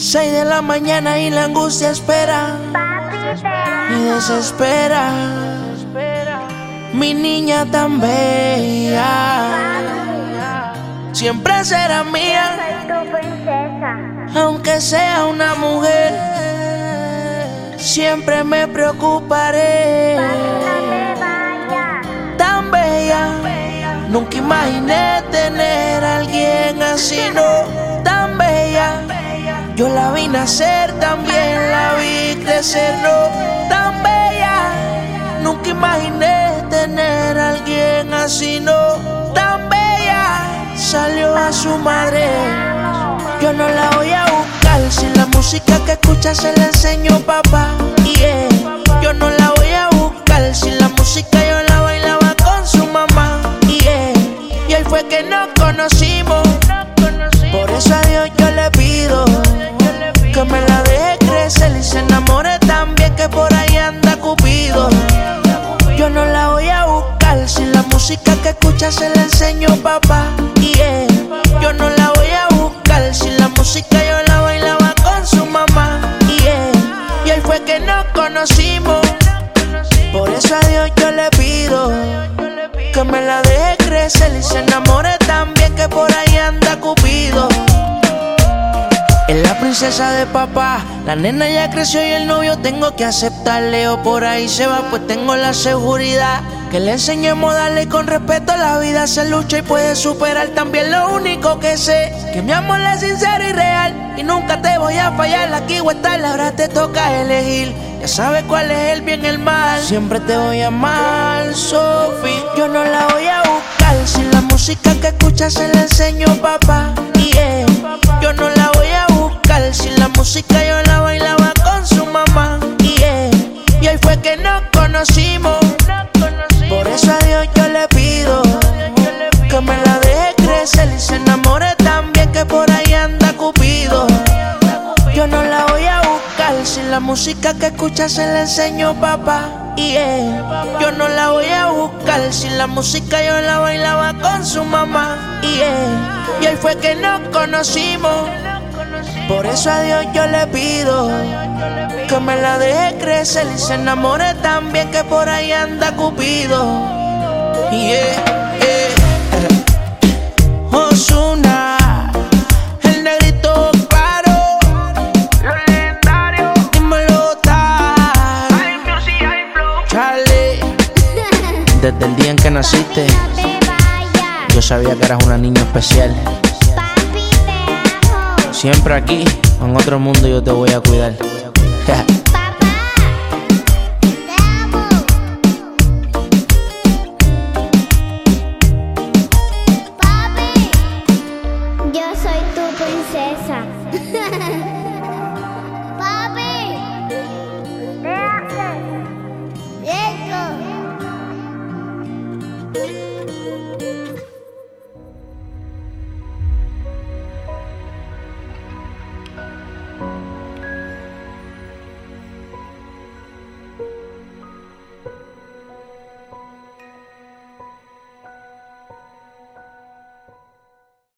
Seis de la mañana y la angustia espera y desespera. Mi niña tan bella siempre será mía, aunque sea una mujer. Siempre me preocuparé. Tan bella, nunca imaginé tener a alguien así, no. Tan yo la vi nacer, también la vi crecer, no. Tan bella, nunca imaginé tener a alguien así, no. Tan bella, salió a su madre. Yo no la voy a buscar si la música que escucha se la enseño papá. Me la deje crecer y se enamore también que por ahí anda Cupido. Yo no la voy a buscar si la música que escucha se la enseño papá. Yeah. Yo no la voy a buscar si la música yo la bailaba con su mamá. Yeah. Y ahí fue que nos conocimos. Por eso a Dios yo le pido que me la deje crecer y se enamore también que por ahí anda princesa de papá, la nena ya creció y el novio tengo que aceptarle o por ahí se va pues tengo la seguridad que le enseñemos a darle con respeto la vida se lucha y puede superar. También lo único que sé que mi amor es sincero y real. Y nunca te voy a fallar aquí o estar ahora te toca elegir. Ya sabes cuál es el bien y el mal. Siempre te voy a amar Sophie yo no la voy a buscar. Si la música que escuchas se la enseño papá yeah. yo no la música yo la bailaba con su mamá yeah. y ahí fue que nos conocimos por eso a Dios yo le pido que me la deje crecer y se enamore también que por ahí anda Cupido. Yo no la voy a buscar si la música que escucha se la enseño papá. Yeah. Yo no la voy a buscar si la música yo la bailaba con su mamá. Yeah. Y ahí fue que nos conocimos. Por eso a Dios yo le pido que me la deje crecer y se enamore también que por ahí anda Cupido. Yeah, yeah. Charlie, desde el día en que naciste, yo sabía que eras una niña especial. Siempre aquí, en otro mundo yo te voy a cuidar. Papi.